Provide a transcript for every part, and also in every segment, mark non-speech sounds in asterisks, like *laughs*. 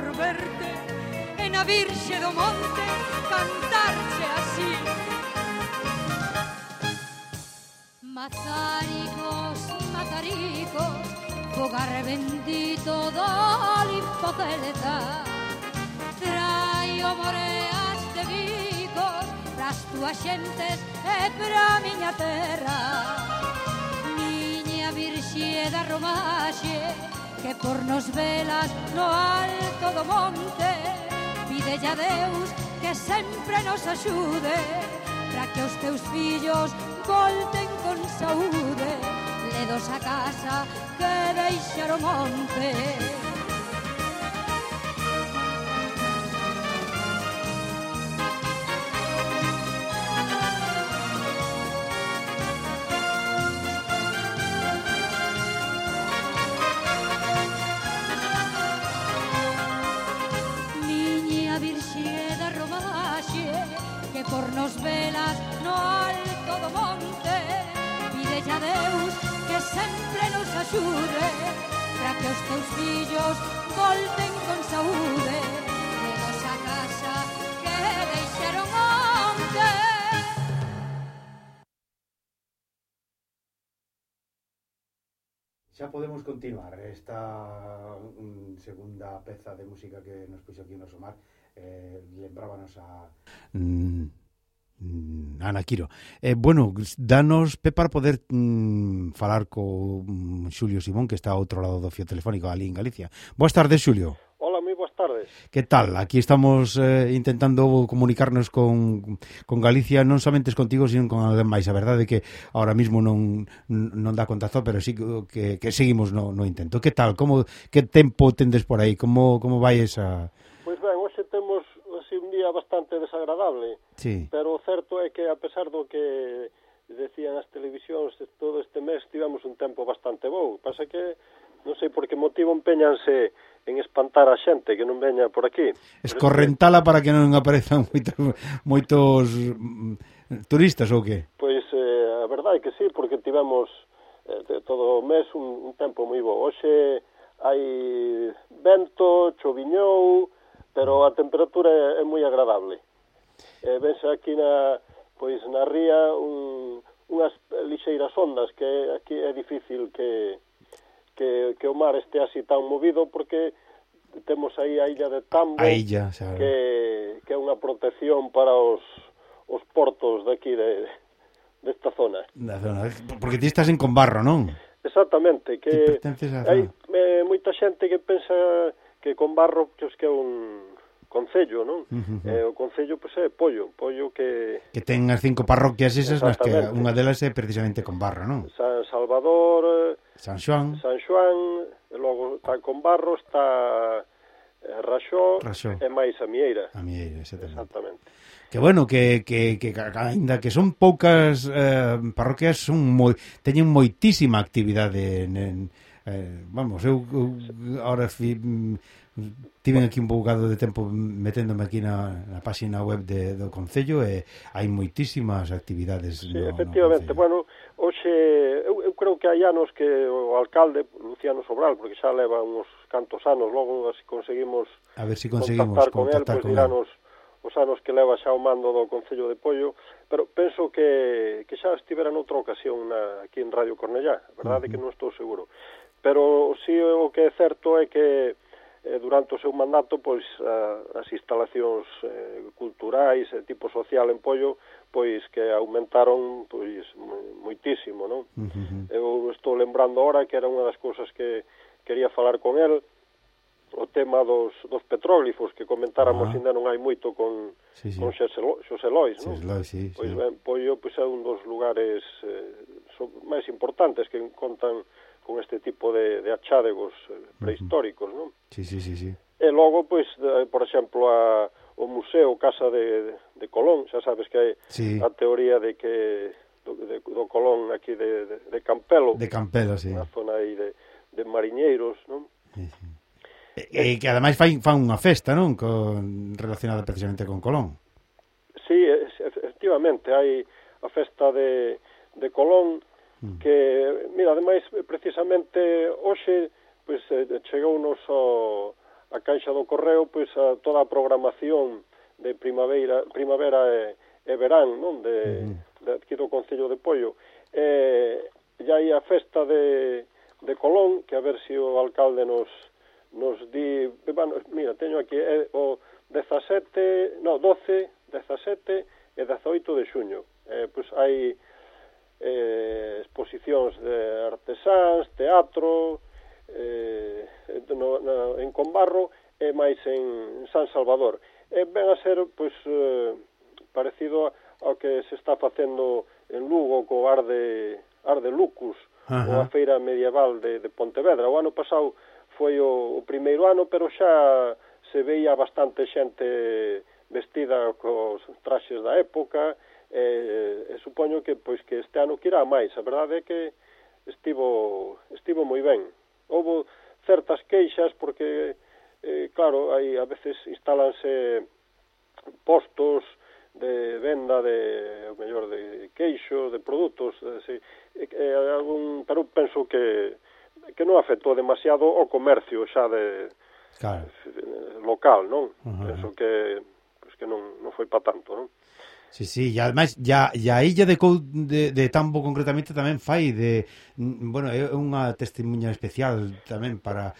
por verte e na Virxe do Monte cantarche así. Mazaricos, mazaricos, fogar bendito do limpo celta, traio moreas de vicos pras túas xentes e pra miña terra. Miña Virxe da Romaxe, que por nos velas no alto do monte pide a Deus que sempre nos axude para que os teus fillos volten con saúde ledos a casa que deixar o monte para que os teus fillos volten con saúde de nosa casa que deixaron onte. Xa podemos continuar esta mm, segunda peza de música que nos puxo aquí no Somar eh, lembrábanos a mm, Mm, Ana Quiro. Eh, bueno, danos Pe, para poder mm, falar co mm, Xulio Simón, que está ao outro lado do fio telefónico ali en Galicia. Boas tardes, Xulio. Hola, moi boas tardes. Que tal? Aquí estamos eh, intentando comunicarnos con, con Galicia, non somente contigo, sino con alguén máis. A verdade é que ahora mismo non, non dá contacto, pero sí que, que seguimos no, no intento. Que tal? Como, que tempo tendes por aí? Como, como vai esa, bastante desagradable. Sí. Pero o certo é que, a pesar do que decían as televisións todo este mes, tivemos un tempo bastante bou. Pasa que non sei por que motivo empeñanse en espantar a xente que non veña por aquí. Escorrentala para que non aparezan moitos, moitos turistas ou que? Pois eh, a verdade é que sí, porque tivemos eh, todo o mes un, un tempo moi bo. Hoxe hai vento, choviñou, pero a temperatura é, é moi agradable. Eh, vense aquí na, pois na ría un, unhas lixeiras ondas que aquí é difícil que, que, que o mar este así tan movido porque temos aí a illa de Tambo a illa, xa. que, que é unha protección para os, os portos daqui de, desta de zona. Da zona. Porque ti estás en Combarro, non? Exactamente, que hai eh, moita xente que pensa que con barro pois, que é un concello, non? Uh -huh. eh, o concello pois é Pollo, Pollo que que ten as cinco parroquias esas nas que unha delas é precisamente con barro, non? San Salvador, eh, San Xoán, San Xoán, e logo está con barro, está eh, Raxó, Raxó. e máis a Mieira. A Mieira, exactamente. exactamente. Que bueno, que, que, que, que ainda que son poucas eh, parroquias, son moi, teñen moitísima actividade en, en Eh, vamos, eu, eu ahora fi, mm, tiven aquí un bocado de tempo meténdome aquí na, na página web de, do Concello e hai moitísimas actividades sí, no, efectivamente, no Concello. bueno, hoxe eu, eu creo que hai anos que o alcalde Luciano Sobral, porque xa leva uns cantos anos, logo así conseguimos a ver se si conseguimos contactar, con contactar con, él, pues, con él. os anos que leva xa o mando do Concello de Pollo, pero penso que, que xa estivera noutra ocasión na, aquí en Radio Cornellá, verdade uh -huh. que non estou seguro pero si sí, o que é certo é que eh, durante o seu mandato pois a, as instalacións eh, culturais e tipo social en Pollo pois que aumentaron pois moitísimo, non? Uh -huh. Eu estou lembrando agora que era unha das cousas que quería falar con el o tema dos, dos petróglifos que comentáramos ah. ainda non hai moito con, sí, sí. con Xosé, Xosé Lois, non? Xosé sí, pois sí. ben, Pollo pois é un dos lugares eh, so, máis importantes que contan con este tipo de, de achádegos eh, prehistóricos, non? Sí, sí, sí, sí. E logo, pois, por exemplo, a, o Museo Casa de, de Colón, xa sabes que hai sí. a teoría de que do, de, do Colón aquí de, de, de Campelo. De Campelo, sí. Na zona aí de, de Mariñeiros, non? Sí, sí. E, e, e que ademais fan, fan unha festa, non? Con, relacionada precisamente con Colón. Sí, efectivamente, hai a festa de, de Colón Mm. que, mira, ademais, precisamente hoxe, pois, chegounos ao, a caixa do correo, pois, a toda a programación de primavera, primavera e, e verán, non? De, uh -huh. de aquí do Concello de Pollo. Eh, e hai a festa de, de Colón, que a ver se si o alcalde nos, nos di... Bueno, mira, teño aquí é, o 17, no, 12, 17 e 18 de xuño. Eh, pois hai eh, exposicións de artesáns, teatro, eh, no, na, en Combarro e máis en San Salvador. E ven a ser pois, eh, parecido ao que se está facendo en Lugo co Arde, de, Lucus, Ajá. ou a Feira Medieval de, de Pontevedra. O ano pasado foi o, o primeiro ano, pero xa se veía bastante xente vestida cos traxes da época, e, e supoño que pois que este ano que irá máis. A verdade é que estivo estivo moi ben. Houbo certas queixas porque eh, claro, aí a veces instalanse postos de venda de o mellor de queixo, de produtos, eh, así, e, e, algún, pero penso que que non afectou demasiado o comercio xa de claro. local, non? Uh -huh. Penso que pois pues, que non non foi pa tanto, non? Sí, sí, e ademais, ya, ya a illa de, Cou, de, de Tambo concretamente tamén fai de, bueno, é unha testemunha especial tamén para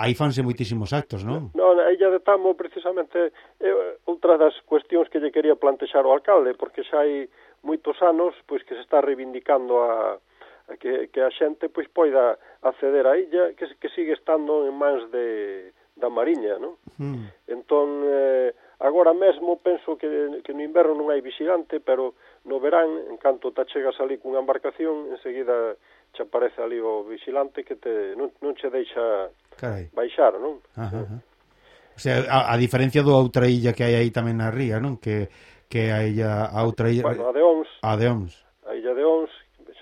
aí fanse moitísimos actos, non? Non, a illa de Tambo precisamente é outra das cuestións que lle quería plantexar ao alcalde, porque xa hai moitos anos pois que se está reivindicando a, a que, que a xente pois poida acceder á illa que, que sigue estando en mans de, da Mariña, non? Mm. Entón, eh, Agora mesmo penso que, que no inverno non hai vigilante, pero no verán, en canto te chegas ali cunha embarcación, enseguida che aparece ali o vigilante que te non, non che deixa Carai. baixar, non? Ajá, ajá. O sea, a, a diferencia do outra illa que hai aí tamén na ría, non? Que que a illa a outra illa bueno, a de Ons. A de Ons. A illa de Ons,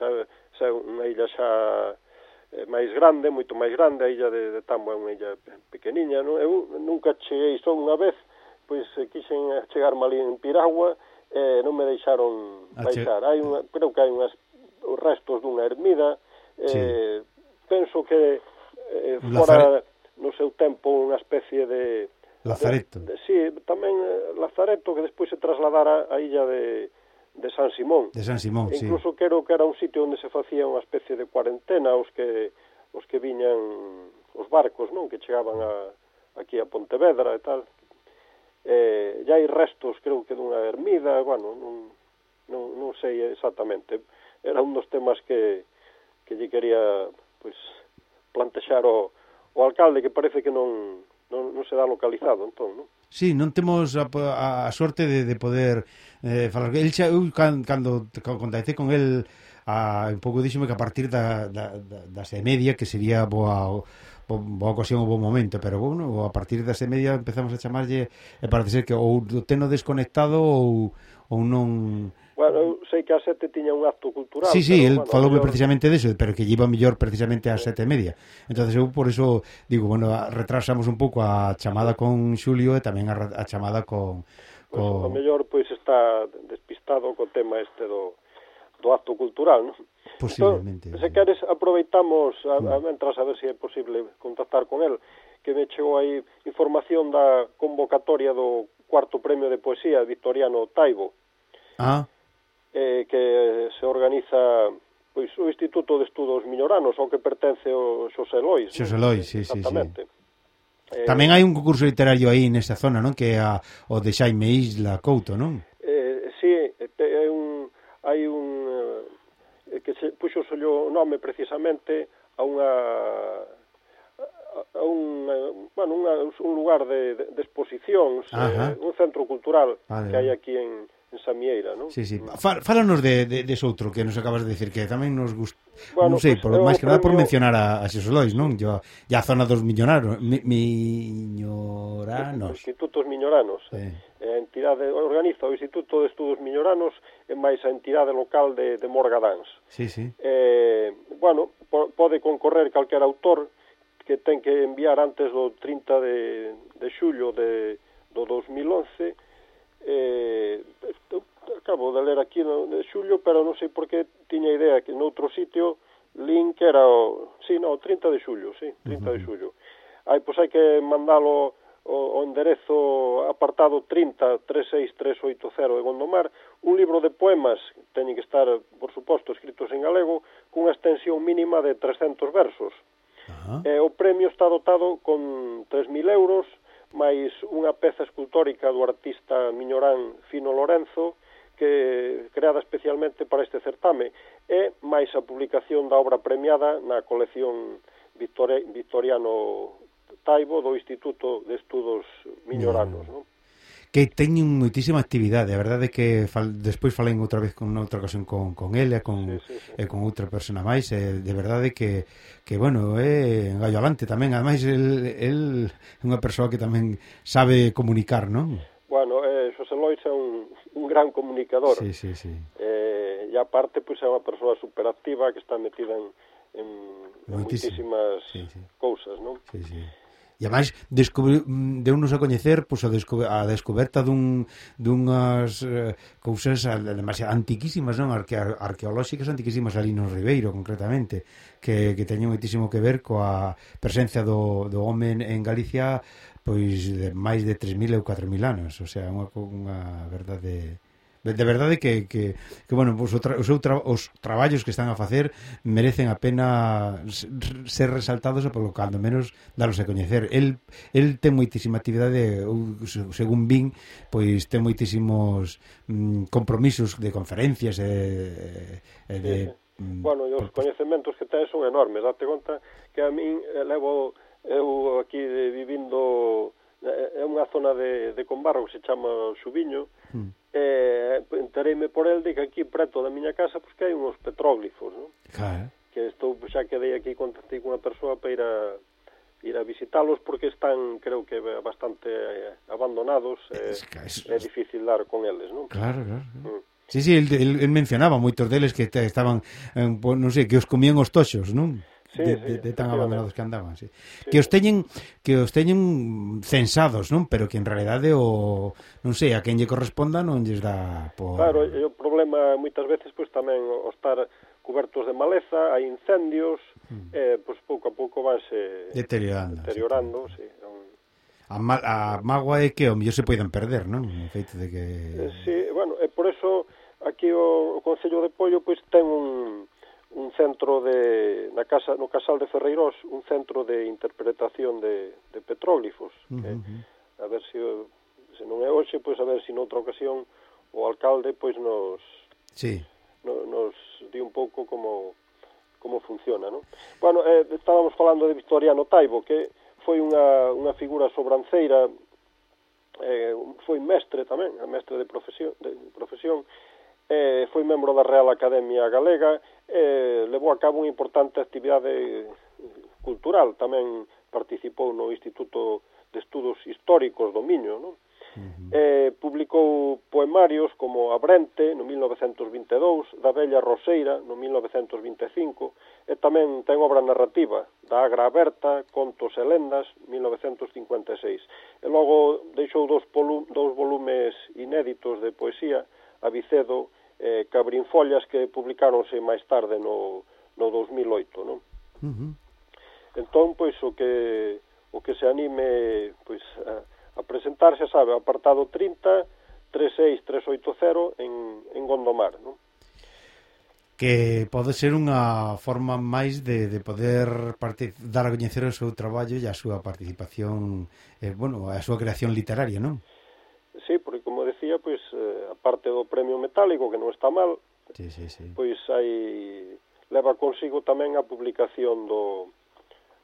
xa, xa unha illa xa eh, máis grande, moito máis grande, a illa de, de Tambo é unha illa pequeniña, non? Eu nunca cheguei só unha vez, pois eh, quixen chegarme ali en Piragua e eh, non me deixaron baixar. Hai unha, creo que hai unhas os restos dunha ermida, eh, sí. penso que eh, fora no seu tempo unha especie de... Lazareto. De, de, sí, tamén eh, Lazareto, que despois se trasladara a illa de, de San Simón. De San Simón, e Incluso sí. quero que era un sitio onde se facía unha especie de cuarentena os que os que viñan os barcos, non, que chegaban a aquí a Pontevedra e tal eh, ya hai restos, creo que dunha ermida, bueno, non, non, non sei exactamente. Era un dos temas que, que lle quería pois, plantexar o, o alcalde, que parece que non, non, non se dá localizado, entón, non? Sí, non temos a, a, a sorte de, de poder eh, falar. El xa, eu, can, cando contactei con el, a, un pouco díxome que a partir da, da, da, das e media, que sería boa boa ocasión ou bo momento, pero bueno, a partir das e media empezamos a chamarlle, e parece ser que ou teno desconectado ou, ou non... Bueno, eu sei que a sete tiña un acto cultural. Sí, sí, el bueno, falou mellor... precisamente deso, pero que lleva mellor precisamente a sete e media. entonces eu por eso digo, bueno, retrasamos un pouco a chamada con Xulio e tamén a, a chamada con... Pois, con... Pues, o mellor pois pues, está despistado co tema este do, do acto cultural, non? Posiblemente. Entón, se queres, aproveitamos a, a, mentras a ver se si é posible contactar con el, que me chegou aí información da convocatoria do cuarto premio de poesía Victoriano Taibo. Ah. Eh, que se organiza pois o Instituto de Estudos Minoranos ao que pertence o Xosé Lois. Xosé Lois, sí, sí, sí. Eh, Tamén hai un concurso literario aí nesa zona, non? Que é a, o de Xaime Isla Couto, non? Eh, sí, é un, hai un que se puxo o nome precisamente a unha a un, bueno, unha, un lugar de, de, de exposicións, eh, un centro cultural vale. que hai aquí en, en Samieira, non? Sí, sí. Fálanos de, de, de outro que nos acabas de decir que tamén nos gusta, bueno, non sei, pues, por, máis que nada por mencionar a, a Xesos Lois, non? Yo, ya a zona dos miñoranos mi, miñoranos. Institutos miñoranos. Eh. A entidade organiza o Instituto de Estudos Miñoranos e máis a entidade local de, de Morgadans. Sí, sí. Eh, bueno, po, pode concorrer calquer autor que ten que enviar antes do 30 de, de xullo de, do 2011 eh, acabo de ler aquí no, de xullo, pero non sei por que tiña idea que noutro sitio link era o, sí, no, 30 de xullo, sí, 30 uh -huh. de xullo. Aí, pois hai que mandalo o, o enderezo apartado 30 36380 de Gondomar, un libro de poemas, teñen que estar, por suposto, escritos en galego, cunha extensión mínima de 300 versos. Uh -huh. eh, o premio está dotado con 3.000 euros, máis unha peza escultórica do artista miñorán Fino Lorenzo, que creada especialmente para este certame, e máis a publicación da obra premiada na colección Victoriano Taibo do Instituto de Estudos Miñoranos. Mm. Non? que teñen moitísima actividade. A verdade é que fal, despois falen outra vez con outra ocasión con, con ela, con, sí, sí, sí. e con outra persona máis, e de verdade que, que bueno, é gallo alante tamén. Ademais, el, el é unha persoa que tamén sabe comunicar, non? Bueno, eh, José Lois é un, un gran comunicador. Sí, sí, sí. Eh, e aparte, pois, é unha persoa superactiva que está metida en, en, en moitísimas sí, sí. cousas, non? Sí, sí. E ademais mm, deu-nos a coñecer pois, a, desco a descoberta dun, dunhas eh, cousas demasiado antiquísimas, non? Arque, arqueolóxicas antiquísimas ali no Ribeiro, concretamente, que, que teñen moitísimo que ver coa presencia do, do home en Galicia pois de máis de 3.000 ou 4.000 anos, o sea, unha, unha verdade De verdade que, que, que bueno, os, tra, os, tra, os traballos que están a facer merecen a pena ser resaltados e polo cando menos daros a coñecer. El, el ten moitísima actividade, según vin, pois ten moitísimos mm, compromisos de conferencias e, e de... Sí, sí. Mm, bueno, e os coñecementos que ten son enormes. Date conta que a min eh, levo eu aquí vivindo é unha zona de, de Combarro que se chama Subiño, mm. e eh, entereime por el de que aquí preto da miña casa pois, que hai uns petróglifos, non? Claro. Eh. Que estou, xa quedei aquí, contactei con unha persoa para ir a, ir a visitalos porque están, creo que, bastante eh, abandonados es, es, é difícil dar con eles, non? Claro, claro. claro. Mm. Sí, sí, el, el, el mencionaba moitos deles que estaban, eh, non sei, que os comían os toxos, non? sí, de, sí, de, de tan abandonados que andaban, sí. sí. Que os teñen que os teñen censados, non? Pero que en realidade o non sei, a quen lle corresponda non lles dá por Claro, e o problema moitas veces pois tamén o estar cobertos de maleza, hai incendios, mm. eh, pois pouco a pouco vanse deteriorando. Deteriorando, sí. sí. A, ma a mágoa é que o mellor se poidan perder, non? O feito de que... Eh, sí, bueno, e por eso aquí o, o Concello de Pollo pois ten un, un centro de na casa no Casal de Ferreirós, un centro de interpretación de, de petróglifos, uh -huh. que a ver se se non é hoxe, pois a ver se noutra ocasión o alcalde pois nos sí. no, nos di un pouco como como funciona, non? Bueno, eh, estábamos falando de Victoriano Taibo, que foi unha, unha figura sobranceira, eh, foi mestre tamén, mestre de profesión, de profesión eh, foi membro da Real Academia Galega, eh, levou a cabo unha importante actividade cultural, tamén participou no Instituto de Estudos Históricos do Miño, non? Uh -huh. eh, publicou poemarios como Abrente, no 1922, da Bella Roseira, no 1925, e tamén ten obra narrativa, da Agra Aberta, Contos e Lendas, 1956. E logo deixou dous, dous volumes inéditos de poesía, Avicedo eh, Cabrinfollas que publicáronse máis tarde no, no 2008, non? Uh -huh. Entón, pois, o que, o que se anime pois, a, a presentarse, sabe, apartado 30, 36380 en, en Gondomar, non? que pode ser unha forma máis de, de poder dar a coñecer o seu traballo e a súa participación, eh, bueno, a súa creación literaria, non? Sí, porque como decía, pois, eh, parte do premio metálico, que non está mal, sí, sí, sí. pois hai leva consigo tamén a publicación do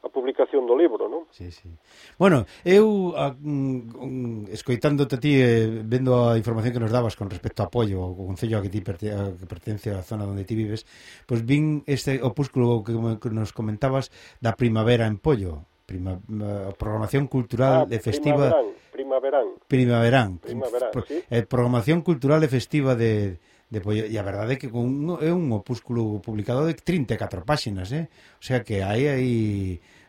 a publicación do libro, non? Sí, sí. Bueno, eu a, um, escoitándote ti eh, vendo a información que nos dabas con respecto a apoio ao concello a que ti perte, a, que pertence á zona onde ti vives, pois pues vin este opúsculo que, que nos comentabas da primavera en Pollo, prima, eh, programación cultural ah, e festiva Primaverán. Primaverán. Primaverán, Pro, sí. Eh, programación cultural e festiva de, de Pollo. E a verdade é que un, é un opúsculo publicado de 34 páxinas, eh? O sea que aí hai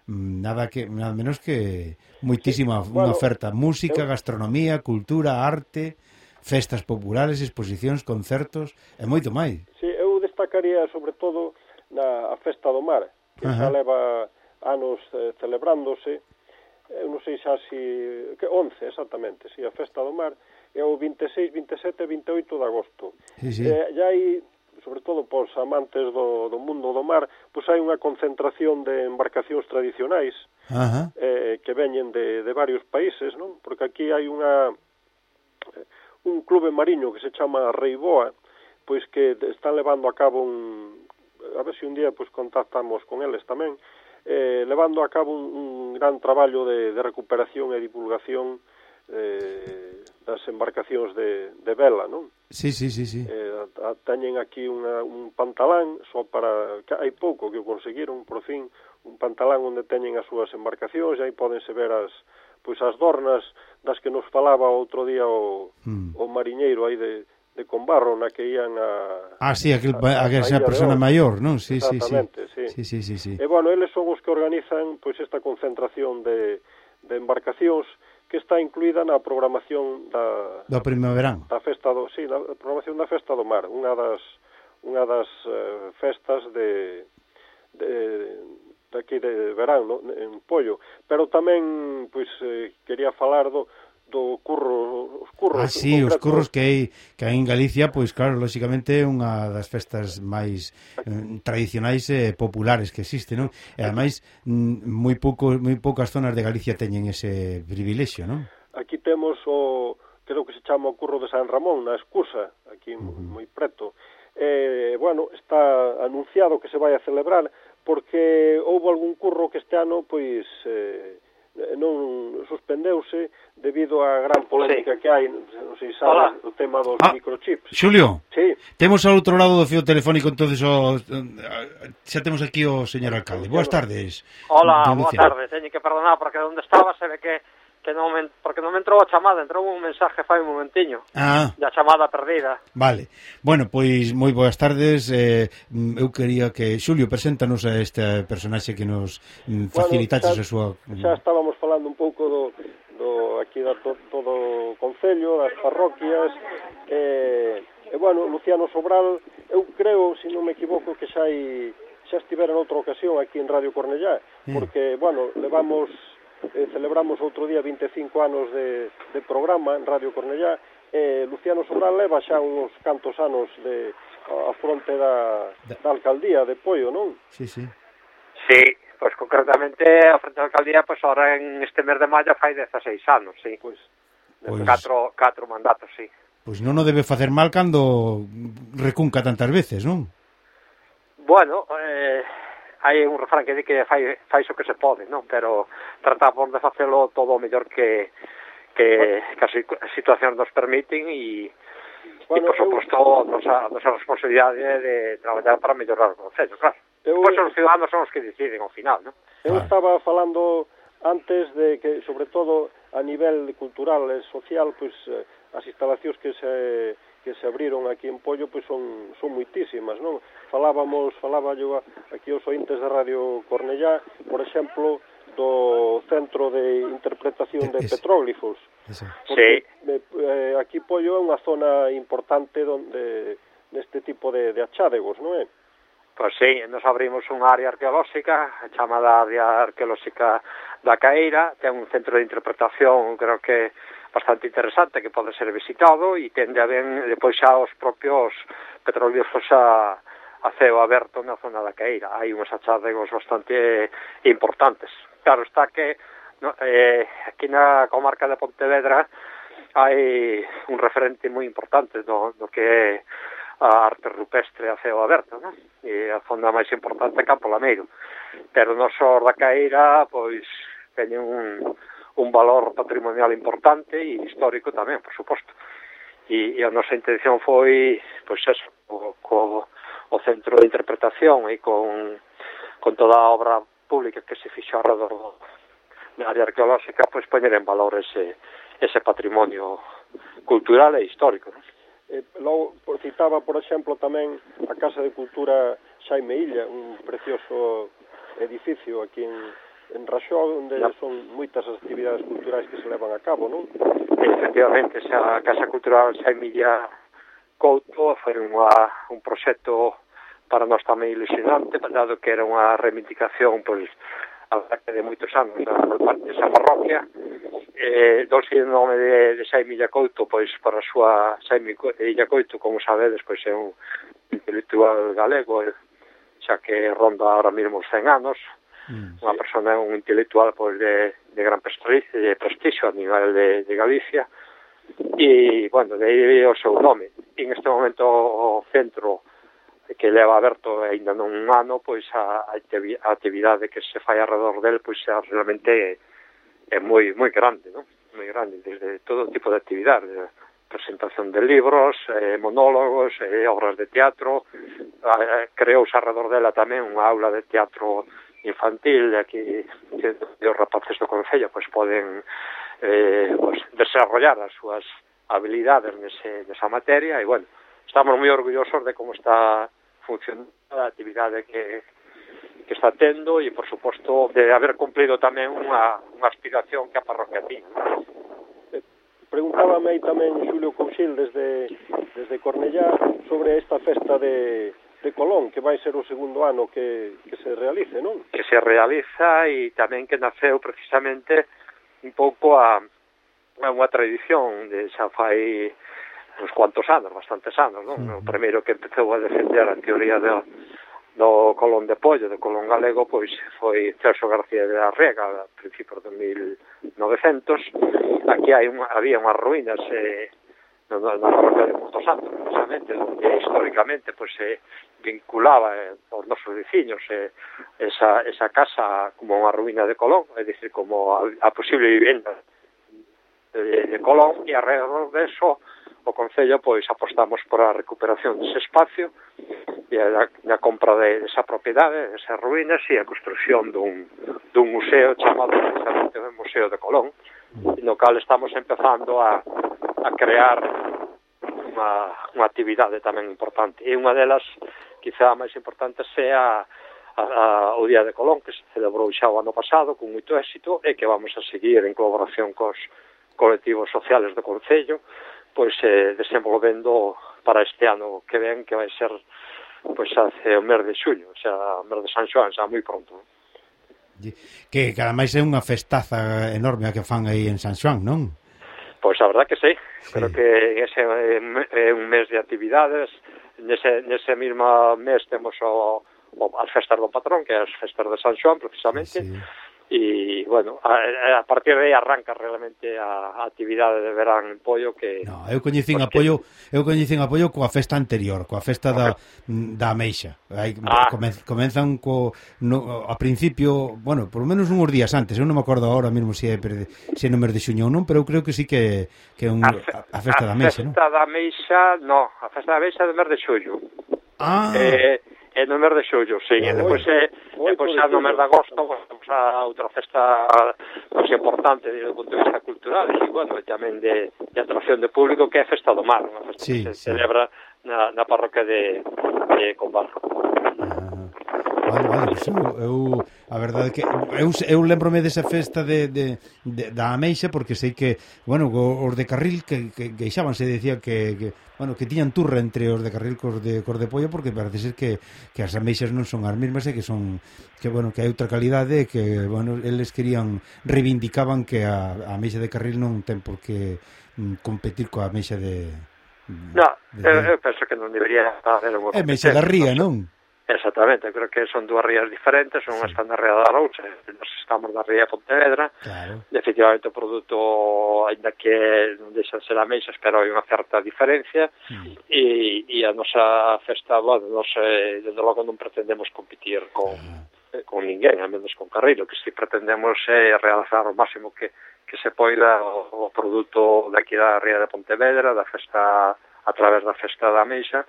nada que nada menos que moitísima sí, bueno, unha oferta, música, eu... gastronomía, cultura, arte, festas populares, exposicións, concertos e moito máis. Sí, eu destacaría sobre todo na a Festa do Mar, que Ajá. xa leva anos eh, celebrándose eu non sei xa si que 11 exactamente, si a Festa do Mar é o 26, 27 e 28 de agosto. Sí, sí. Eh, e hai sobre todo pois amantes do, do mundo do mar, pois hai unha concentración de embarcacións tradicionais Ajá. eh, que veñen de, de varios países, non? Porque aquí hai unha un clube mariño que se chama Reiboa, pois que están levando a cabo un a ver se si un día pois contactamos con eles tamén, eh, levando a cabo un, un gran traballo de, de recuperación e divulgación eh, das embarcacións de, de vela, non? Sí, sí, sí, sí. Eh, teñen aquí una, un pantalán só para... Hai pouco que o conseguiron, por fin, un pantalán onde teñen as súas embarcacións, e aí podense ver as, pois as dornas das que nos falaba outro día o, mm. o mariñeiro aí de, de Combarro na que ian a Ah, sí, aquel, a, a, a, a persona maior, non? Sí, sí, sí. Sí. sí, sí, sí, sí. E bueno, eles son os que organizan pois esta concentración de, de embarcacións que está incluída na programación da do primaverán. Da festa do, sí, na programación da festa do mar, unha das unha das uh, festas de de de aquí de verán, no? en Pollo, pero tamén pois eh, quería falar do do curro, os curros. Ah, sí, os curros que hai, que hai en Galicia, pois claro, lóxicamente é unha das festas máis eh, tradicionais e populares que existe, non? E ademais mm, moi pouco moi poucas zonas de Galicia teñen ese privilexio, non? Aquí temos o creo que se chama o curro de San Ramón, na excusa, aquí uh -huh. moi preto. Eh, bueno, está anunciado que se vai a celebrar porque houve algún curro que este ano pois eh, non suspendeuse debido á gran polémica sí. que hai, non sei sabe, Hola. o tema dos ah, microchips. Xulio, sí. temos ao outro lado do fio telefónico, entonces o, xa temos aquí o señor alcalde. Boas tardes. Hola, boa tarde. Teño que perdonar porque onde estaba se ve que que non me, porque non me entrou a chamada, entrou un mensaje fai un momentiño ah. da chamada perdida. Vale. Bueno, pois moi boas tardes. Eh, eu quería que Xulio preséntanos a este personaxe que nos mm, facilitaches bueno, a súa Xa estábamos falando un pouco do do aquí da to, todo o concello, das parroquias eh, e bueno, Luciano Sobral, eu creo, se non me equivoco, que xa hai xa estivera en outra ocasión aquí en Radio Cornellá, mm. porque, bueno, levamos eh, celebramos outro día 25 anos de, de programa en Radio Cornellá eh, Luciano Sobral leva xa uns cantos anos de, a fronte da, da alcaldía de Poio, non? Sí, sí. Sí, pois pues, concretamente a fronte da alcaldía, pois pues, ahora en este mes de maio fai 16 anos, sí. Pois, pues, catro, catro mandatos, sí. Pois non o debe facer mal cando recunca tantas veces, non? Bueno, eh, hai un refrán que di que fai, fai o que se pode, non? Pero tratamos de facelo todo o mellor que, que, que as situacións nos permiten e bueno, e por suposto eu... nosa, nosa responsabilidade de traballar para mellorar o Concello, claro. Eu, pois os ciudadanos son os que deciden ao final, non? Eu estaba falando antes de que, sobre todo, a nivel cultural e social, pois, eh, as instalacións que se que se abriron aquí en Pollo pois son, son moitísimas, non? Falábamos, falaba yo aquí os ointes da Radio Cornellá, por exemplo, do Centro de Interpretación de Ese. Petróglifos. Ese. Porque, sí. Eh, eh, aquí Pollo é unha zona importante donde neste tipo de, de achádegos, non é? Pois sí, nos abrimos unha área arqueolóxica chamada área arqueolóxica da Caeira, ten un centro de interpretación, creo que bastante interesante que pode ser visitado e tende a ben depois xa os propios petroglifos a, a ceo aberto na zona da Caíra. Hai uns achadegos bastante importantes. Claro está que no, eh, aquí na comarca de Pontevedra hai un referente moi importante do, do que é a arte rupestre a ceo aberto, non? E a zona máis importante é Campo Lameiro. Pero non só da Caíra, pois teñen un, un valor patrimonial importante e histórico tamén, por suposto. E, e a nosa intención foi, pois eso, co, co o centro de interpretación e con, con toda a obra pública que se fixo alrededor da área arqueolóxica, pois poñer en valor ese, ese patrimonio cultural e histórico. Non? Eh, logo, citaba, por exemplo, tamén a Casa de Cultura Xaime Illa, un precioso edificio aquí en, en Raxó, onde no. son moitas as actividades culturais que se levan a cabo, non? Efectivamente, esa Casa Cultural Semilla Couto foi unha, un proxecto para nós tamén ilusionante, dado que era unha reivindicación pois, a verdade de moitos anos da parte desa parroquia eh, dolce o nome de, de Saimi Iacoito pois para a súa Saimi Couto, como sabedes pois é un intelectual galego eh, xa que ronda ahora mesmo os 100 anos mm. unha persona, un intelectual pois, de, de gran prestigio, de prestigio a nivel de, de Galicia, e, bueno, de aí o seu nome. En este momento o centro que leva aberto aínda non un ano, pois a, a actividade que se fai alrededor del, pois é realmente é moi moi grande, non? Moi grande, desde todo tipo de actividade, presentación de libros, eh, monólogos, eh, obras de teatro, eh, creouse alrededor dela tamén unha aula de teatro infantil de aquí que os rapaces do Concello pois poden eh, pois, desarrollar as súas habilidades nese, nesa materia. E bueno, estamos moi orgullosos de como está funcionando a actividade que, que está tendo e por suposto de haber cumplido tamén unha, unha aspiración que a parroquia tiña. Preguntábame aí tamén Xulio Cousil desde, desde Cornellá sobre esta festa de, de Colón, que vai ser o segundo ano que, que se realice, non? Que se realiza e tamén que naceu precisamente un pouco a, a unha tradición de xa fai uns cuantos anos, bastantes anos, non? O primeiro que empezou a defender a teoría do, do Colón de Pollo, do Colón Galego, pois foi Celso García de la Rega, a principios de 1900. Aquí hai unha, había unhas ruínas eh, da, da parroquia de Montosanto, precisamente, onde históricamente pois, se vinculaba eh, aos nosos veciños eh, esa, esa casa como unha ruína de Colón, é dicir, como a, a posible vivenda de, de Colón, e alrededor deso o Concello pois apostamos por a recuperación dese espacio e a, a compra de, desa propiedade, desas ruínas e a construción dun, dun museo chamado precisamente Museo de Colón, no cal estamos empezando a, a crear unha, unha actividade tamén importante. E unha delas, quizá a máis importante, sea a, a, o Día de Colón, que se celebrou xa o ano pasado con moito éxito e que vamos a seguir en colaboración cos colectivos sociales do Concello, pois eh, desenvolvendo para este ano que ven, que vai ser pois hace o mes de xullo, xa o mes de San Xoán, xa moi pronto. Que, que ademais é unha festaza enorme a que fan aí en San Xoán, non? Pois a verdad que sí. sí. Creo que ese é eh, un mes de actividades. Nese, nese mismo mes temos o, o, as festas do patrón, que é as festas de San Xoán, precisamente. Sí e, bueno, a, a partir de aí arranca realmente a, a actividade de verán en Pollo que... No, eu coñecín porque... apoio eu coñecín apoio coa festa anterior, coa festa da, da Meixa. Aí, ah. comenzan co, no, a principio, bueno, por lo menos uns días antes, eu non me acordo agora mesmo se é, se é número de xuño ou non, pero eu creo que sí que, que é un, a, a festa a da Meixa, non? A festa da Meixa, non, a festa da Meixa é do mes de xullo. Ah. Eh, é no mes de xullo, sí, e depois é, depois xa no mes de agosto vamos a outra festa pois, importante desde o punto de vista cultural e bueno, tamén de, de atracción de público que é a Festa do Mar, unha festa sí, que se sí. celebra na, na parroquia de, de Combarro. Ah. Vale, vale, pues eu, eu a verdade que eu, eu lembrome desa festa de, de, de, da Ameixa porque sei que, bueno, os de Carril que, que queixábanse, decía que, que bueno, que tiñan turra entre os de Carril cos de, cos de pollo porque parece ser que, que as Ameixas non son as mesmas e que son que, bueno, que hai outra calidade e que, bueno, eles querían reivindicaban que a, a Ameixa de Carril non ten por que mm, competir coa Ameixa de, No, eu, eu penso que non debería haber unha É ameixa da Ría, non? Exactamente, creo que son dúas rías diferentes, son sí. están na ría da Arousa, eh, nós estamos na ría de Pontevedra, claro. efectivamente o produto, ainda que non deixan ser a meixa, pero hai unha certa diferencia, mm. e, e a nosa festa, bueno, nos, eh, desde logo non pretendemos competir con, mm. con ninguén, a menos con Carril, que si pretendemos é realizar o máximo que, que se poida o, o produto daqui da ría de Pontevedra, da festa a través da festa da Meixa,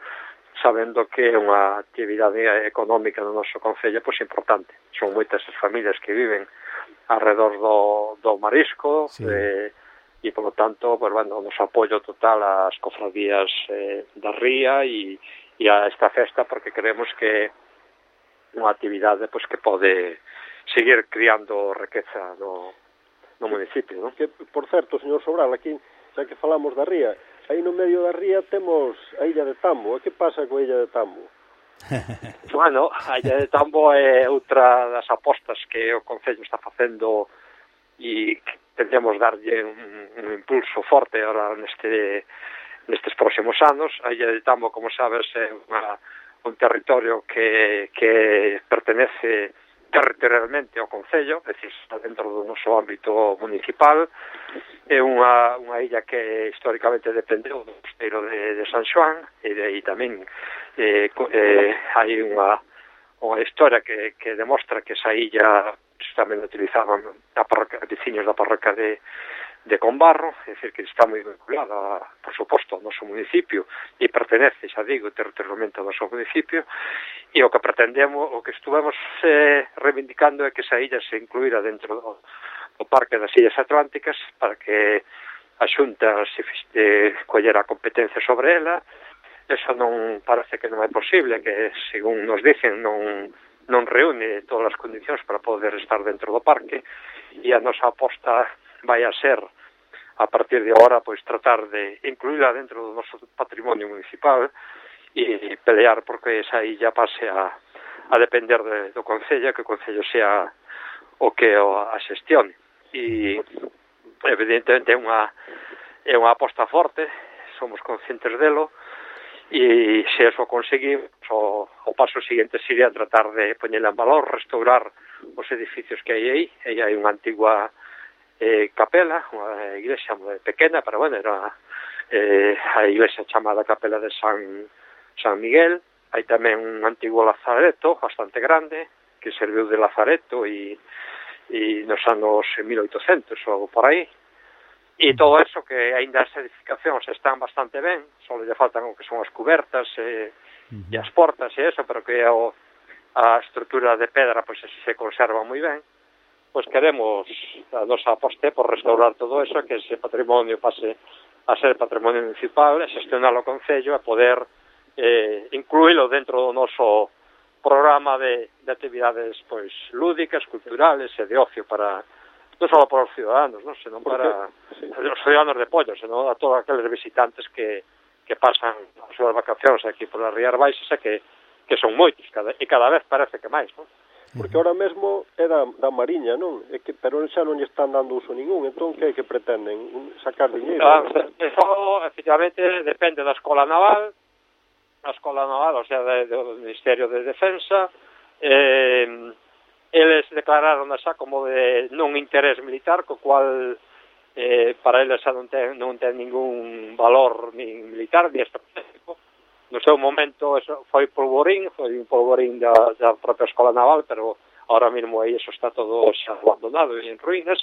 sabendo que é unha actividade económica no noso Concello pois, importante. Son moitas as familias que viven alrededor do, do marisco sí. eh, e, polo tanto, pois, bueno, o noso apoio total ás cofradías eh, da ría e, e a esta festa porque creemos que é unha actividade pois, que pode seguir criando riqueza no, no municipio. No? Que, por certo, señor Sobral, aquí xa que falamos da ría, aí no medio da ría temos a Illa de Tambo. E que pasa coa Illa de Tambo? *laughs* bueno, a Illa de Tambo é outra das apostas que o Concello está facendo e tentemos darlle un, un impulso forte ahora neste nestes próximos anos. A Illa de Tambo, como sabes, é unha, un territorio que, que pertenece territorialmente ao Concello, é dicir, está dentro do noso ámbito municipal, é unha, unha illa que históricamente dependeu do mosteiro de, de San Xoán, e de aí tamén eh, eh, hai unha, unha historia que, que demostra que esa illa tamén utilizaban a parroquia, veciños da parroquia de, de Combarro, é dicir, que está moi vinculada, por suposto, ao noso municipio e pertenece, xa digo, territorialmente ao noso municipio, e o que pretendemos, o que estuvemos eh, reivindicando é que esa illa se incluíra dentro do, do Parque das Illas Atlánticas para que a Xunta se eh, collera competencia sobre ela, eso non parece que non é posible, que según nos dicen non non reúne todas as condicións para poder estar dentro do parque e a nosa aposta vai a ser a partir de agora pois tratar de incluíla dentro do noso patrimonio municipal e pelear porque esa illa pase a, a depender de, do Concello, que o Concello sea o que o, a xestione. E evidentemente é unha, é unha aposta forte, somos conscientes delo, e se eso conseguimos, o, o paso siguiente sería tratar de poñela en valor, restaurar os edificios que hai aí, aí hai unha antigua eh, capela, unha igrexa pequena, pero bueno, era eh, a iglesia chamada Capela de San, San Miguel, hai tamén un antigo lazareto bastante grande, que serviu de lazareto e, e nos anos 1800 ou por aí, E todo eso que aínda as edificacións están bastante ben, só lle faltan o que son as cubertas eh, e, e as portas e eso, pero que o, a estrutura de pedra pois se conserva moi ben pois queremos a nosa aposte por restaurar todo eso, que ese patrimonio pase a ser patrimonio municipal, a gestionar o Concello, a poder eh, incluílo dentro do noso programa de, de actividades pois lúdicas, culturales e de ocio para non só para os ciudadanos, non, senón para sí. os ciudadanos de Pollo, senón a todos aqueles visitantes que, que pasan as súas vacacións aquí por as Rías Baixas e que, que son moitos, cada, e cada vez parece que máis, non? Porque ahora mesmo é da, da Mariña, non? É que, pero xa non lle están dando uso ningún, entón que é que pretenden? Sacar dinheiro? Ah, eso, efectivamente, depende da Escola Naval, a Escola Naval, o sea, de, do Ministerio de Defensa, eh, eles declararon xa como de non interés militar, co cual eh, para eles xa non ten, non ten ningún valor nin militar, ni estratégico, no seu momento eso foi polvorín, foi un polvorín da, da propia escola naval, pero ahora mismo aí eso está todo xa abandonado e en ruínas,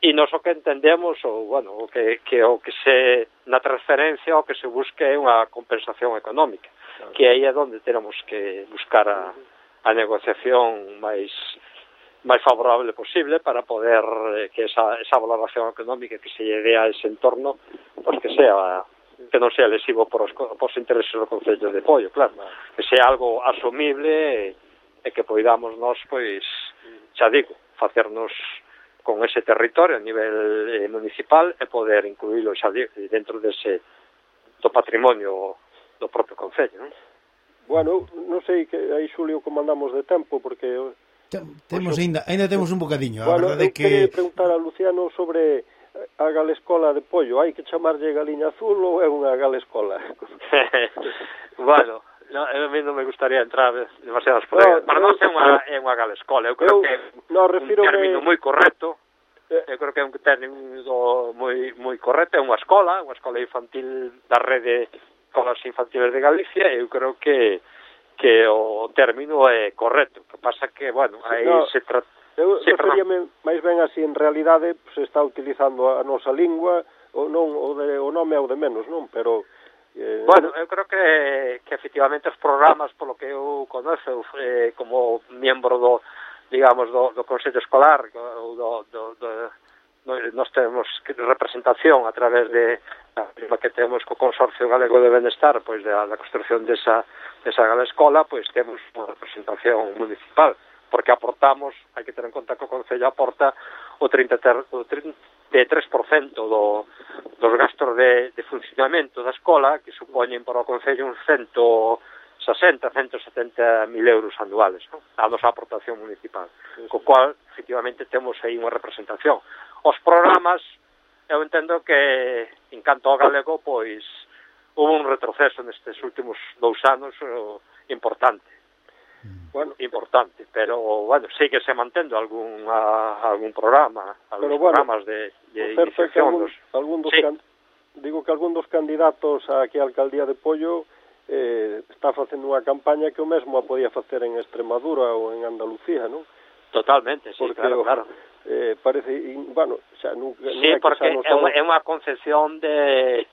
e nos o que entendemos, ou, bueno, o que, que, o que se, na transferencia, o que se busque é unha compensación económica, claro. que aí é onde tenemos que buscar a, a negociación máis máis favorable posible para poder eh, que esa, esa valoración económica que se lleve a ese entorno, pois pues que sea que non sea lesivo por os, por os intereses do Concello de Pollo, claro, que sea algo asumible e, que poidamos nós, pois, xa digo, facernos con ese territorio a nivel eh, municipal e poder incluílo xa digo, dentro dese do patrimonio do propio Concello, non? Bueno, non sei que aí Xulio comandamos de tempo porque temos pois, ainda ainda temos un bocadiño, a bueno, verdade que preguntar a Luciano sobre a galescola de pollo, hai que chamarlle galiña azul ou é unha galescola? *laughs* bueno, no, a mí non me gustaría entrar demasiadas por no, Para nós é unha, é unha galescola, eu creo eu, que é no, un término moi correcto, eh. eu creo que é un término moi, moi correcto, é unha escola, unha escola infantil da rede escolas infantiles de Galicia, eu creo que que o término é correcto, que pasa que, bueno, aí no. se trata Eu sí, referíame máis ben así, en realidade se está utilizando a nosa lingua, ou non, o, de, o nome é o de menos, non? Pero Eh... Bueno, eu creo que, que efectivamente os programas polo que eu conozo eh, como membro do, digamos, do, do Consello Escolar ou do, do, do, do, temos representación a través de a prima que temos co Consorcio Galego de Benestar pois da, da construción desa, desa gala escola pois temos unha representación municipal porque aportamos, hai que ter en conta que o Concello aporta o 33%, o 33% do, dos gastos de, de funcionamento da escola, que supoñen para o Concello uns 160, 170 mil euros anuales, non? a nosa aportación municipal, co cual efectivamente temos aí unha representación. Os programas, eu entendo que en canto ao galego, pois, houve un retroceso nestes últimos dous anos importante Mm. bueno, importante, pero bueno, sigue se mantendo algún a, algún programa, algún bueno, programas de, de certo que algún, dos, algún dos sí. can, digo que algún dos candidatos que a alcaldía de Pollo eh, está facendo unha campaña que o mesmo a podía facer en Extremadura ou en Andalucía, non? Totalmente, sí, porque, claro, claro. Eh, parece, y, bueno, xa nunca... Sí, nunca porque é, unha, é unha concepción de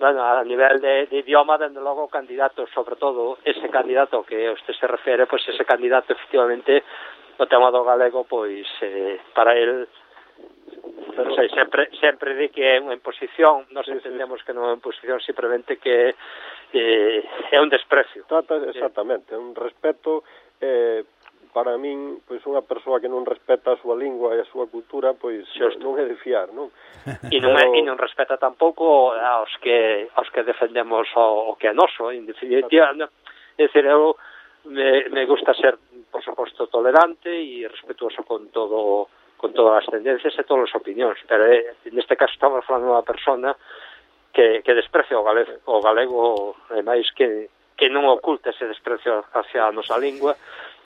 Bueno, a nivel de, de, idioma, dende logo, candidato, sobre todo, ese candidato que usted se refere, pois ese candidato, efectivamente, o tema do galego, pois, eh, para el non sei, sempre, sempre di que é unha imposición, nós sí, entendemos sí. que non é unha imposición, simplemente que eh, é un desprecio. Trata, exactamente, é un respeto eh, para min, pois unha persoa que non respeta a súa lingua e a súa cultura, pois Justo. non é de fiar, non? *laughs* E non, Pero... e non respeta tampouco aos que aos que defendemos o, o que é noso, en definitiva, no, é dicir, eu me, me gusta ser, por suposto, tolerante e respetuoso con todo con todas as tendencias e todas as opinións, pero eh, neste caso estamos falando unha persona que, que desprecia o galego, o galego e máis que, que non oculta ese desprecio hacia a nosa lingua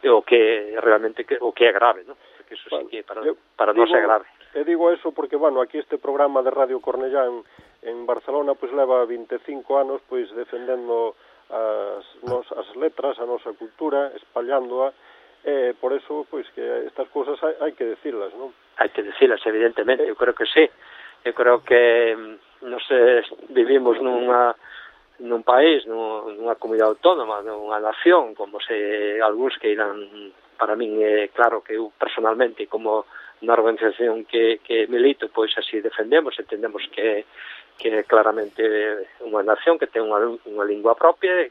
o que realmente que, o que é grave, non? Porque iso bueno, sí que para, eu, para non é grave. E digo eso porque, bueno, aquí este programa de Radio Cornellán en Barcelona pois pues, leva 25 anos pois defendendo as, nos, as letras, a nosa cultura, espallándoa, e por eso pois que estas cousas hai, hai que decirlas, non? Hai que decirlas, evidentemente, eu creo que sí. Eu creo que mm, nos sei, vivimos nunha nun país, nunha comunidade autónoma, nunha nación, como se algúns que irán, para min é claro que eu personalmente, como na organización que, que milito, pois así defendemos, entendemos que que é claramente unha nación que ten unha, unha lingua propia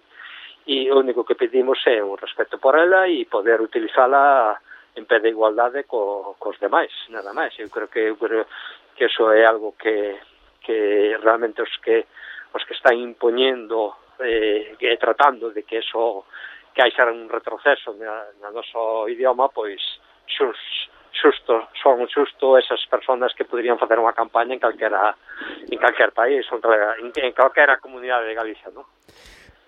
e o único que pedimos é un respeto por ela e poder utilizala en pé de igualdade co, cos demais, nada máis. Eu creo que eu creo que eso é algo que, que realmente os que pois que están impoñendo eh, e tratando de que eso que hai ser un retroceso na, na noso idioma, pois xus, xusto, son xusto esas personas que poderían facer unha campaña en calquera en calquer país, en, en calquera comunidade de Galicia, non?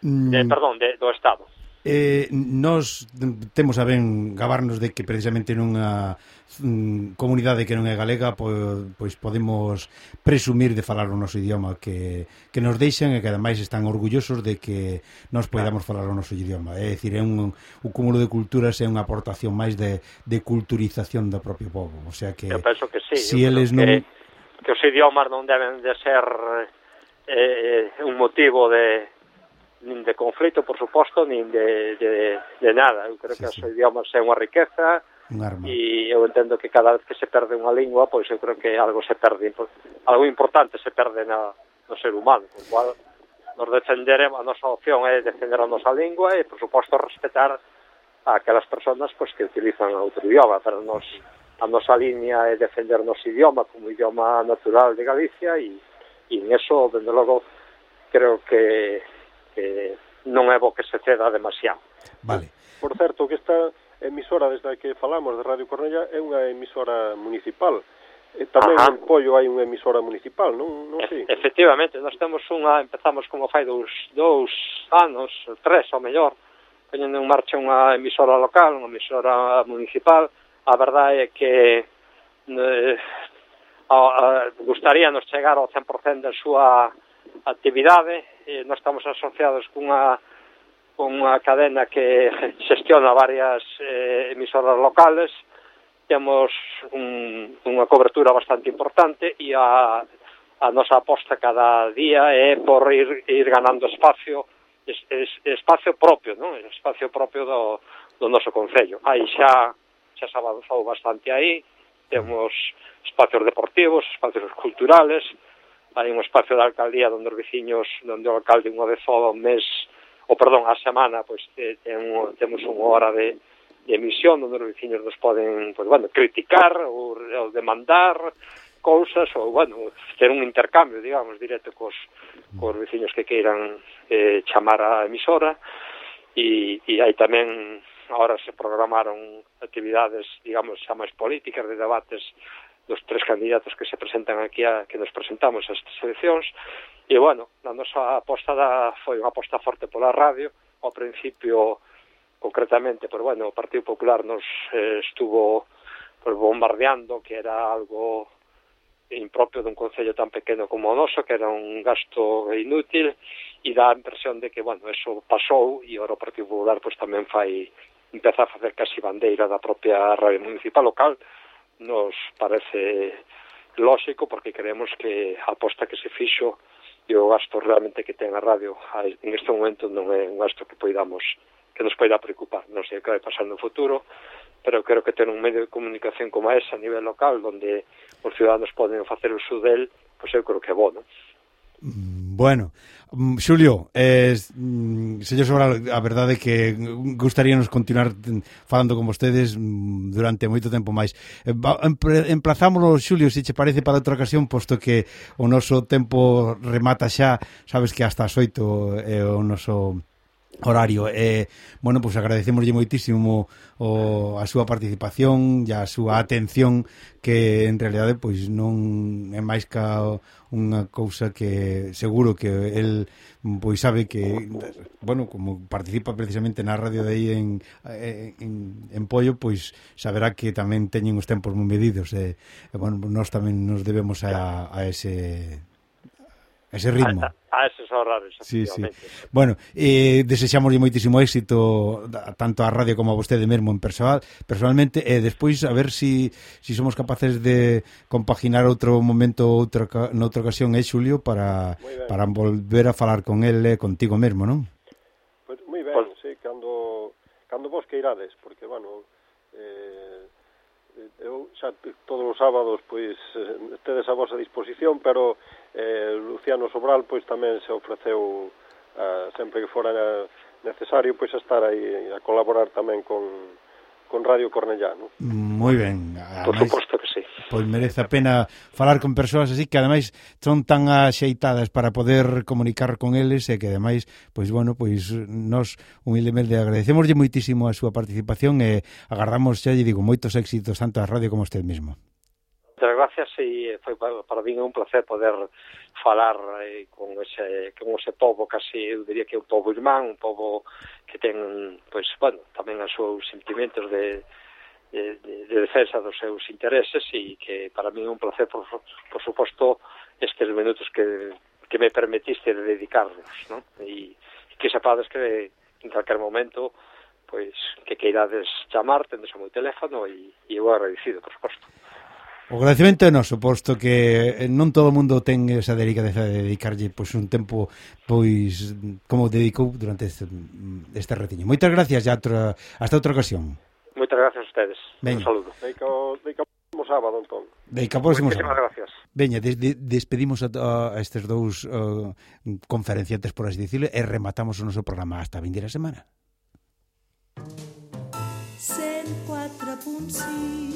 Mm. De, perdón, de, do Estado eh, nos temos a ben gabarnos de que precisamente nunha mm, comunidade que non é galega po, pois podemos presumir de falar o noso idioma que, que nos deixan e que ademais están orgullosos de que nos podamos falar o noso idioma. É dicir, é un, un cúmulo de culturas é unha aportación máis de, de culturización do propio povo o sea que, eu penso que sí, si eles non... que, que os idiomas non deben de ser eh, eh un motivo de nin de conflito, por suposto, nin de, de, de nada. Eu creo sí, que sí. os idiomas é unha riqueza e eu entendo que cada vez que se perde unha lingua, pois eu creo que algo se perde, algo importante se perde na, no ser humano, Con cual nos defenderemos, a nosa opción é defender a nosa lingua e, por suposto, respetar a aquelas persoas pois, que utilizan outro idioma, pero nos, a nosa línea é defender o noso idioma como idioma natural de Galicia e, e en eso, dende logo, creo que eh, non é bo que se ceda demasiado. Vale. Por certo, que esta emisora desde a que falamos de Radio Cornella é unha emisora municipal. E tamén Ajá. en Pollo hai unha emisora municipal, non, non sei. E, efectivamente, nós temos unha, empezamos como fai dous, dous anos, tres ao mellor, poñendo en marcha unha emisora local, unha emisora municipal. A verdade é que eh, a, a, gustaríanos chegar ao 100% da súa actividade, eh, nós estamos asociados cunha unha cadena que *laughs* xestiona varias eh, emisoras locales, temos un, unha cobertura bastante importante e a, a nosa aposta cada día é por ir, ir ganando espacio es, es, espacio propio, non? espacio propio do, do noso Concello. Aí xa, xa se avanzou bastante aí, temos espacios deportivos, espacios culturales, hai un espacio da alcaldía onde os veciños, onde o alcalde unha vez ao mes, ou perdón, a semana, pois pues, ten, temos unha hora de, de emisión onde os veciños nos poden, pois, pues, bueno, criticar ou, ou demandar cousas ou, bueno, ter un intercambio, digamos, directo cos, cos veciños que queiran eh, chamar a emisora. E, e hai tamén ahora se programaron actividades, digamos, xa máis políticas de debates dos tres candidatos que se presentan aquí a que nos presentamos a estas eleccións. E bueno, a nosa aposta da, foi unha aposta forte pola radio. Ao principio concretamente, pero bueno, o Partido Popular nos eh, estuvo pues, bombardeando que era algo impropio dun concello tan pequeno como o noso, que era un gasto inútil, e dá a impresión de que, bueno, eso pasou e agora o Partido Popular pues, tamén fai empeza a facer casi bandeira da propia radio municipal local, nos parece lógico porque creemos que a aposta que se fixo e o gasto realmente que ten a radio en este momento non é un gasto que poidamos que nos poida preocupar. Non sei o que vai pasar no futuro, pero creo que ter un medio de comunicación como ese a nivel local onde os ciudadanos poden facer o del, pois eu creo que é bo, non? Bueno, Mm, Xulio, eh, mm, señor Sobral, a verdade é que gustaríanos continuar falando con vostedes mm, durante moito tempo máis. Eh, Emplazámoslo, Xulio, se che parece para outra ocasión, posto que o noso tempo remata xa, sabes que hasta as oito é o noso horario. E, bueno, pois agradecemoslle moitísimo o, a súa participación e a súa atención que en realidade pois non é máis ca unha cousa que seguro que el pois sabe que bueno, como participa precisamente na radio de aí en, en, en Pollo, pois saberá que tamén teñen os tempos moi medidos e, e bueno, nós tamén nos debemos a, a ese ese ritmo. A, a eses horarios, sí, sí. Bueno, eh, desexamos moitísimo éxito tanto á radio como a vostede mesmo en personal, personalmente, e eh, despois a ver si, si somos capaces de compaginar outro momento, outra, noutra ocasión, eh, Xulio, para, para volver a falar con ele eh, contigo mesmo, non? Pois, pues, moi ben, pues... sí, cando, cando vos queirades, porque, bueno, eh, eu xa todos os sábados pois eh, tedes a vosa disposición, pero eh, Luciano Sobral pois tamén se ofreceu a, sempre que fora necesario pois a estar aí a colaborar tamén con con Radio Cornellano. Moi ben. Por suposto pois merece a pena falar con persoas así que ademais son tan axeitadas para poder comunicar con eles e que ademais, pois bueno, pois nos humildemente agradecemoslle moitísimo a súa participación e agardamos xa, lle digo, moitos éxitos tanto a radio como a usted mesmo. Muchas gracias e foi para min un placer poder falar eh, con ese con ese povo casi, eu diría que é un povo irmán, un povo que ten, pois, bueno, tamén os seus sentimentos de de, de defensa dos seus intereses e que para mí é un placer, por, por suposto, estes minutos que, que me permitiste de dedicarnos, ¿no? E, e que sepades que en calquer momento pois que queirades chamar, tendes o meu teléfono e, e eu agradecido, por suposto. O agradecemento é noso, posto que non todo o mundo ten esa delicadeza de dedicarlle pois, un tempo pois como dedicou durante este, este retiño. Moitas gracias, e outra, hasta outra ocasión. Moitas gracias a ustedes. Ben. Un saludo. Deica, deica o sábado, entón. Deica próximo Muchísimas sábado. gracias. Veña, des, de, despedimos a, a estes dous uh, conferenciantes, por así dicirlo, e rematamos o noso programa hasta a vindeira semana. 104.6